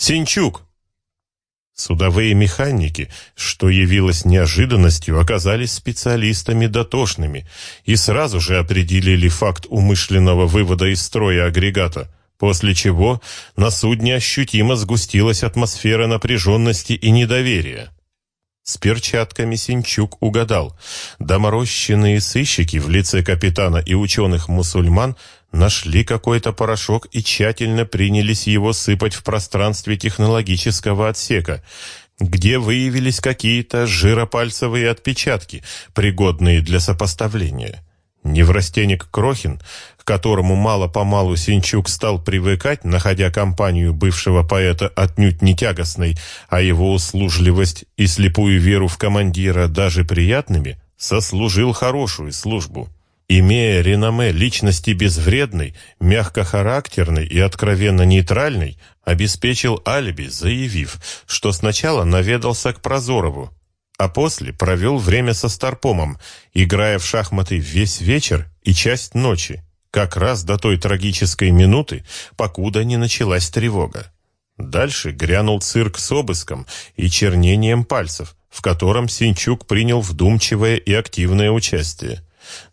Синчук!» Судовые механики, что явилось неожиданностью, оказались специалистами дотошными и сразу же определили факт умышленного вывода из строя агрегата, после чего на судне ощутимо сгустилась атмосфера напряженности и недоверия. С перчатками Синчук угадал. Доморощенные сыщики в лице капитана и ученых-мусульман нашли какой-то порошок и тщательно принялись его сыпать в пространстве технологического отсека, где выявились какие-то жиропальцевые отпечатки, пригодные для сопоставления. Неврастенник Крохин, к которому мало-помалу Синчук стал привыкать, находя компанию бывшего поэта отнюдь не тягостной, а его услужливость и слепую веру в командира даже приятными, сослужил хорошую службу. Имея реноме личности безвредной, мягкохарактерной и откровенно нейтральной, обеспечил алиби, заявив, что сначала наведался к Прозорову, а после провел время со Старпомом, играя в шахматы весь вечер и часть ночи, как раз до той трагической минуты, покуда не началась тревога. Дальше грянул цирк с обыском и чернением пальцев, в котором Синчук принял вдумчивое и активное участие.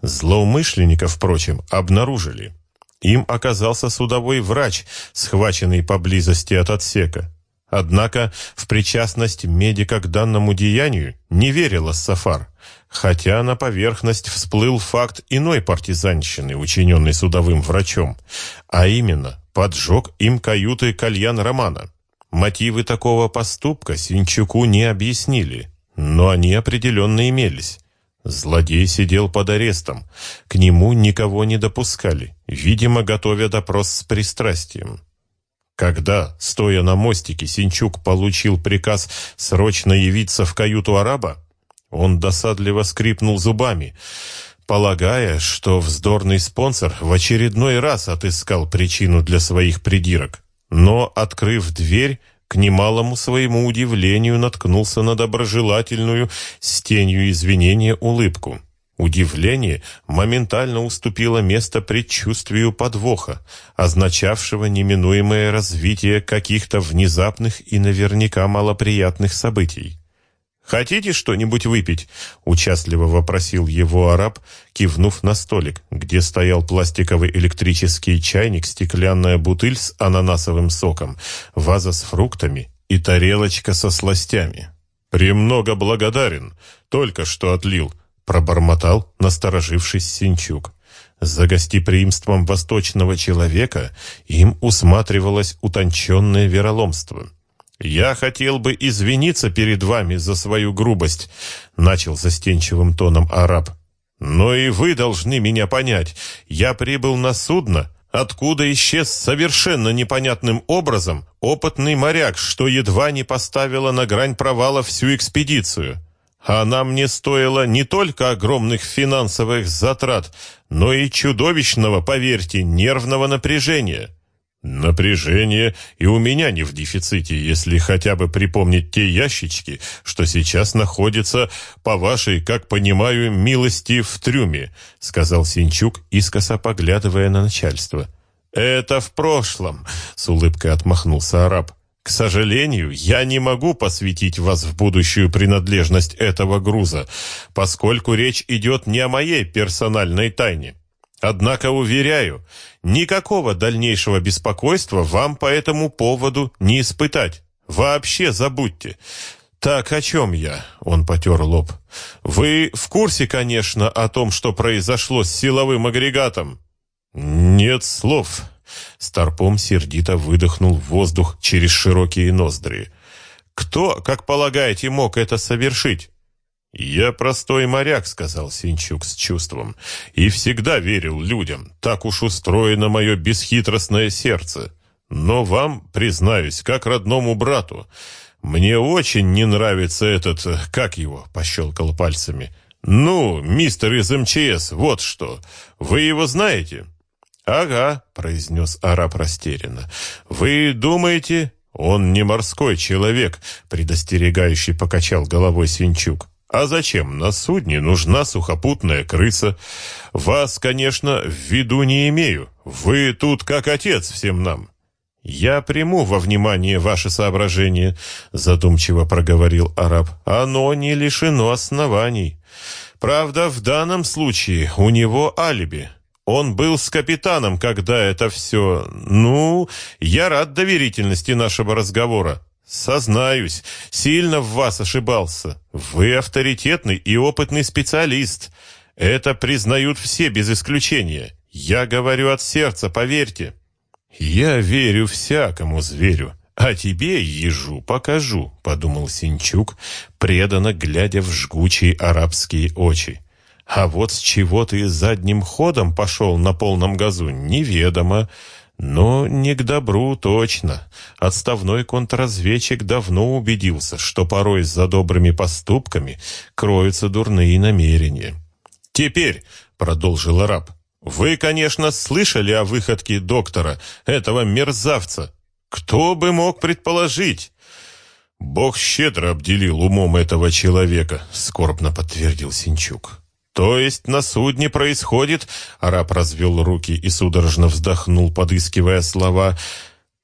Злоумышленников, впрочем, обнаружили. Им оказался судовой врач, схваченный поблизости от отсека. Однако в причастность медика к данному деянию не верила Сафар, хотя на поверхность всплыл факт иной партизанщины, учиненной судовым врачом, а именно поджог им каюты кальян Романа. Мотивы такого поступка Синчуку не объяснили, но они определенно имелись. Злодей сидел под арестом. К нему никого не допускали, видимо, готовя допрос с пристрастием. Когда, стоя на мостике, Синчук получил приказ срочно явиться в каюту араба, он досадливо скрипнул зубами, полагая, что вздорный спонсор в очередной раз отыскал причину для своих придирок. Но, открыв дверь, к немалому своему удивлению наткнулся на доброжелательную с тенью извинения улыбку. Удивление моментально уступило место предчувствию подвоха, означавшего неминуемое развитие каких-то внезапных и наверняка малоприятных событий. «Хотите что-нибудь выпить?» — участливо вопросил его араб, кивнув на столик, где стоял пластиковый электрический чайник, стеклянная бутыль с ананасовым соком, ваза с фруктами и тарелочка со сластями. «Премного благодарен. Только что отлил», — пробормотал, насторожившись Синчук. За гостеприимством восточного человека им усматривалось утонченное вероломство — «Я хотел бы извиниться перед вами за свою грубость», — начал застенчивым тоном араб. «Но и вы должны меня понять. Я прибыл на судно, откуда исчез совершенно непонятным образом опытный моряк, что едва не поставило на грань провала всю экспедицию. Она мне стоила не только огромных финансовых затрат, но и чудовищного, поверьте, нервного напряжения». Напряжение и у меня не в дефиците, если хотя бы припомнить те ящички, что сейчас находятся, по вашей, как понимаю, милости в трюме, сказал Синчук, искоса поглядывая на начальство. Это в прошлом, с улыбкой отмахнулся араб. К сожалению, я не могу посвятить вас в будущую принадлежность этого груза, поскольку речь идет не о моей персональной тайне. Однако, уверяю, никакого дальнейшего беспокойства вам по этому поводу не испытать. Вообще забудьте. Так, о чем я? Он потер лоб. Вы в курсе, конечно, о том, что произошло с силовым агрегатом? Нет слов. Старпом сердито выдохнул воздух через широкие ноздри. Кто, как полагаете, мог это совершить? «Я простой моряк», — сказал Синчук с чувством, — «и всегда верил людям. Так уж устроено мое бесхитростное сердце. Но вам, признаюсь, как родному брату, мне очень не нравится этот... Как его?» — пощелкал пальцами. «Ну, мистер из МЧС, вот что. Вы его знаете?» «Ага», — произнес араб растерянно. «Вы думаете...» «Он не морской человек», — предостерегающий покачал головой Синчук. А зачем на судне нужна сухопутная крыса? Вас, конечно, в виду не имею. Вы тут как отец всем нам. «Я приму во внимание ваше соображение», — задумчиво проговорил араб. «Оно не лишено оснований. Правда, в данном случае у него алиби. Он был с капитаном, когда это все... Ну, я рад доверительности нашего разговора. Сознаюсь, сильно в вас ошибался. Вы авторитетный и опытный специалист. Это признают все без исключения. Я говорю от сердца, поверьте». «Я верю всякому зверю, а тебе, ежу, покажу», — подумал Синчук, преданно глядя в жгучие арабские очи. «А вот с чего ты задним ходом пошел на полном газу, неведомо». Но не к добру точно. Отставной контрразведчик давно убедился, что порой за добрыми поступками кроются дурные намерения. «Теперь», — продолжил араб, вы, конечно, слышали о выходке доктора, этого мерзавца. Кто бы мог предположить? Бог щедро обделил умом этого человека, скорбно подтвердил Синчук. То есть на судне происходит, араб развел руки и судорожно вздохнул, подыскивая слова.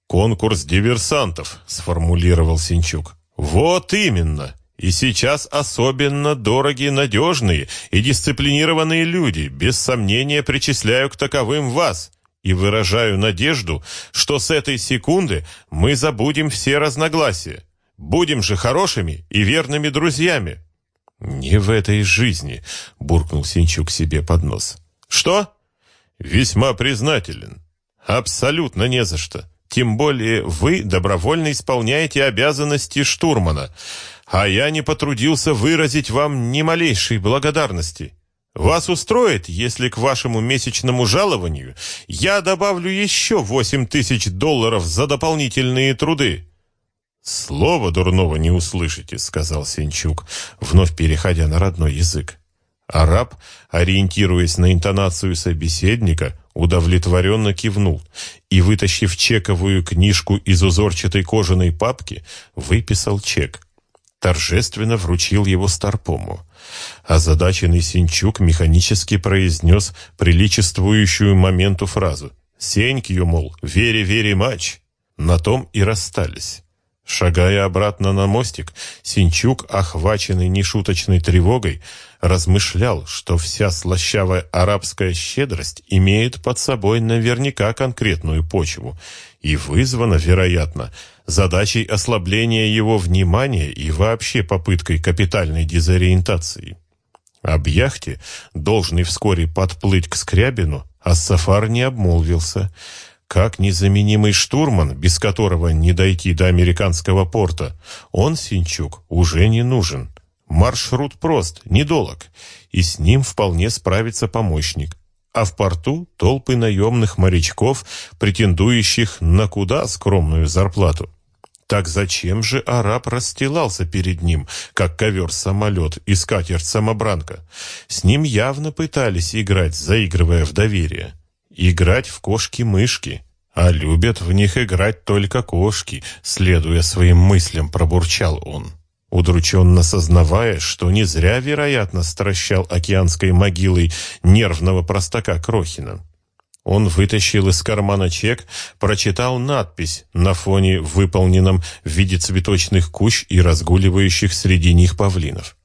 Конкурс диверсантов, сформулировал Синчук. Вот именно. И сейчас особенно дорогие, надежные и дисциплинированные люди, без сомнения причисляю к таковым вас и выражаю надежду, что с этой секунды мы забудем все разногласия. Будем же хорошими и верными друзьями. Не в этой жизни, буркнул Синчук себе под нос. Что? Весьма признателен. Абсолютно не за что. Тем более вы добровольно исполняете обязанности штурмана а я не потрудился выразить вам ни малейшей благодарности. Вас устроит, если к вашему месячному жалованию я добавлю еще восемь тысяч долларов за дополнительные труды?» «Слова дурного не услышите», — сказал Сенчук, вновь переходя на родной язык. Араб, ориентируясь на интонацию собеседника, удовлетворенно кивнул и, вытащив чековую книжку из узорчатой кожаной папки, выписал чек торжественно вручил его Старпому. Озадаченный Синчук механически произнес приличествующую моменту фразу «Сенькью, мол, вере-вере матч». На том и расстались. Шагая обратно на мостик, Синчук, охваченный нешуточной тревогой, размышлял, что вся слащавая арабская щедрость имеет под собой наверняка конкретную почву и вызвана, вероятно, задачей ослабления его внимания и вообще попыткой капитальной дезориентации. Об яхте, должный вскоре подплыть к Скрябину, а Сафар не обмолвился. Как незаменимый штурман, без которого не дойти до американского порта, он, Синчук, уже не нужен. Маршрут прост, недолог, и с ним вполне справится помощник а в порту толпы наемных морячков, претендующих на куда скромную зарплату. Так зачем же араб расстилался перед ним, как ковер-самолет и скатерть-самобранка? С ним явно пытались играть, заигрывая в доверие. Играть в кошки-мышки. А любят в них играть только кошки, следуя своим мыслям, пробурчал он удрученно сознавая, что не зря, вероятно, стращал океанской могилой нервного простака Крохина. Он вытащил из кармана чек, прочитал надпись на фоне выполненном в виде цветочных кущ и разгуливающих среди них павлинов.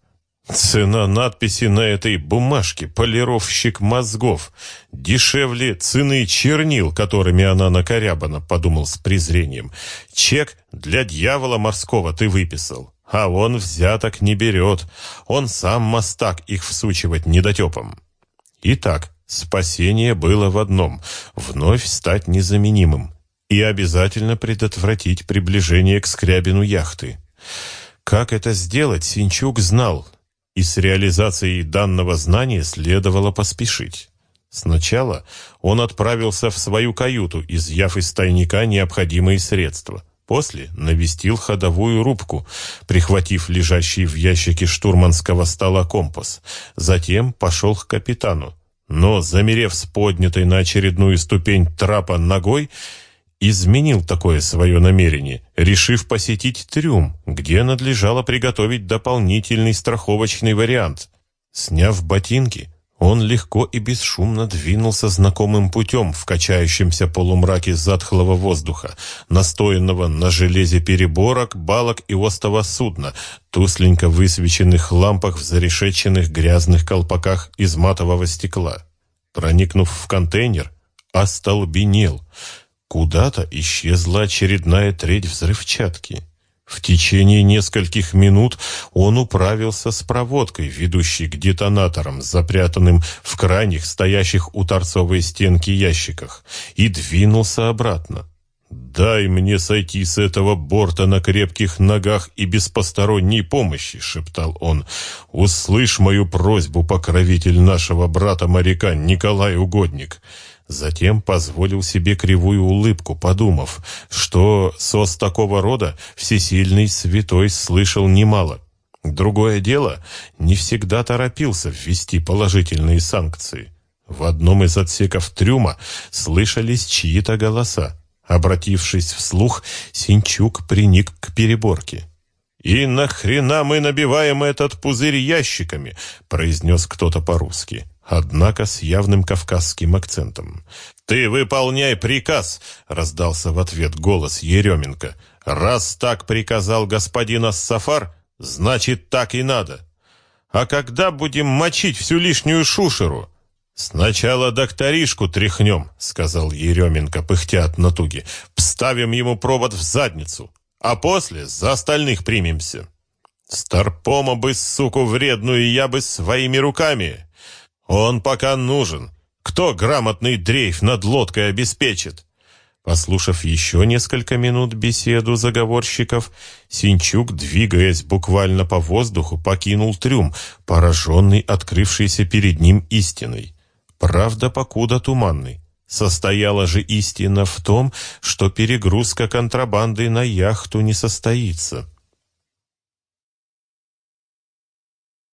Цена надписи на этой бумажке — полировщик мозгов. Дешевле цены чернил, которыми она накорябана, подумал с презрением. Чек для дьявола морского ты выписал. А он взяток не берет. Он сам мастак их всучивать недотепом. Итак, спасение было в одном — вновь стать незаменимым и обязательно предотвратить приближение к скрябину яхты. Как это сделать, Синчук знал, и с реализацией данного знания следовало поспешить. Сначала он отправился в свою каюту, изъяв из тайника необходимые средства. После навестил ходовую рубку, прихватив лежащий в ящике штурманского стола компас. Затем пошел к капитану. Но, замерев с поднятой на очередную ступень трапа ногой, изменил такое свое намерение, решив посетить трюм, где надлежало приготовить дополнительный страховочный вариант. Сняв ботинки, Он легко и бесшумно двинулся знакомым путем в качающемся полумраке затхлого воздуха, настоянного на железе переборок, балок и остова судна, тусленько высвеченных лампах в зарешеченных грязных колпаках из матового стекла. Проникнув в контейнер, остолбенел. Куда-то исчезла очередная треть взрывчатки. В течение нескольких минут он управился с проводкой, ведущей к детонаторам, запрятанным в крайних стоящих у торцовой стенки ящиках, и двинулся обратно. «Дай мне сойти с этого борта на крепких ногах и без посторонней помощи», — шептал он. «Услышь мою просьбу, покровитель нашего брата-моряка Николай Угодник. Затем позволил себе кривую улыбку, подумав, что сос такого рода всесильный святой слышал немало. Другое дело, не всегда торопился ввести положительные санкции. В одном из отсеков трюма слышались чьи-то голоса. Обратившись вслух, Синчук приник к переборке. «И нахрена мы набиваем этот пузырь ящиками?» — произнес кто-то по-русски однако с явным кавказским акцентом. «Ты выполняй приказ!» — раздался в ответ голос Еременко. «Раз так приказал господин Ассафар, значит, так и надо. А когда будем мочить всю лишнюю шушеру?» «Сначала докторишку тряхнем», — сказал Еременко, пыхтя от натуги. «Вставим ему провод в задницу, а после за остальных примемся». «Старпома бы, суку вредную, я бы своими руками!» Он пока нужен. Кто грамотный дрейф над лодкой обеспечит? Послушав еще несколько минут беседу заговорщиков, Синчук, двигаясь буквально по воздуху, покинул трюм, пораженный открывшейся перед ним истиной. Правда, покуда туманный. Состояла же истина в том, что перегрузка контрабанды на яхту не состоится.